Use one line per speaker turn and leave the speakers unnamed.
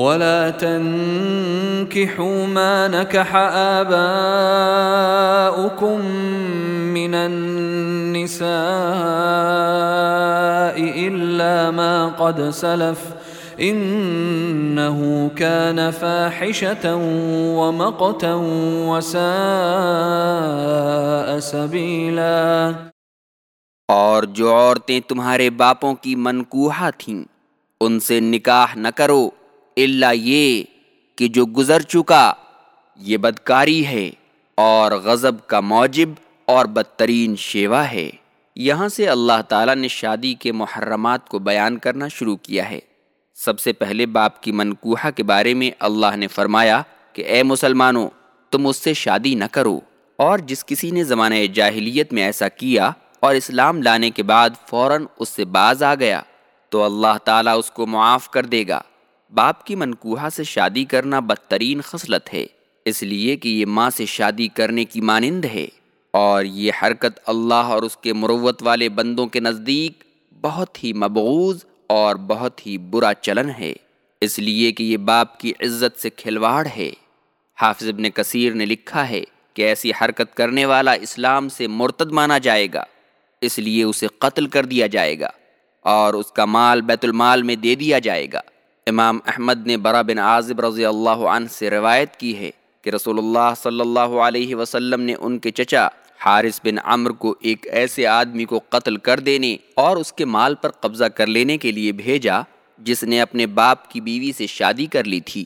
ولا تنكحوا ما نكح آباؤكم من النساء إلا ما قد سلف إنه كان فاحشة ومقتا وساء سبيلا.
اور جو عورتیں تمہارے باپوں کی منکوہا تھیں ان سے نکاح نہ کرو۔ اللہ یہ کہ جو گزر چکا، یہ بدکاری ہے اور غضب کا موجب اور بدترین شیوا ہے۔ یہاں سے اللہ تعالیٰ نے شادی کے محرمات کو بیان کرنا شروع کیا ہے۔ سب سے پہلے باپ کی منکوحہ کے بارے میں اللہ نے فرمایا کہ، اے مسلمانوں، تم اس سے شادی نہ کرو۔ اور جس کسی نے زمانہ جاہلیت میں ایسا کیا اور اسلام لانے کے بعد فوراً اس سے باز آ گیا، تو اللہ تعالیٰ اس کو معاف کر دے گا۔ باپ کی منکوہا سے شادی کرنا بدترین خصلت ہے، اس لیے کہ یہ ماں سے شادی کرنے کی مانند ہے۔ اور یہ حرکت اللہ اور اس کے مروت والے بندوں کے نزدیک بہت ہی مبغوض اور بہت ہی برا چلن ہے۔ اس لیے کہ یہ باپ کی عزت سے کھلواڑ ہے۔ حافظ ابن کثیر نے لکھا ہے کہ ایسی حرکت کرنے والا اسلام سے مرتد مانا جائے گا، اس لیے اسے قتل کر دیا جائے گا اور اس کا مال بیت المال میں دے دیا جائے گا۔ امام احمد نے برا بن عازب رضی اللہ عنہ سے روایت کی ہے کہ رسول اللہ صلی اللہ علیہ وسلم نے ان کے چچا حارث بن عمر کو ایک ایسے آدمی کو قتل کر دینے اور اس کے مال پر قبضہ کر لینے کے لیے بھیجا جس نے اپنے باپ کی بیوی سے شادی کر لی تھی۔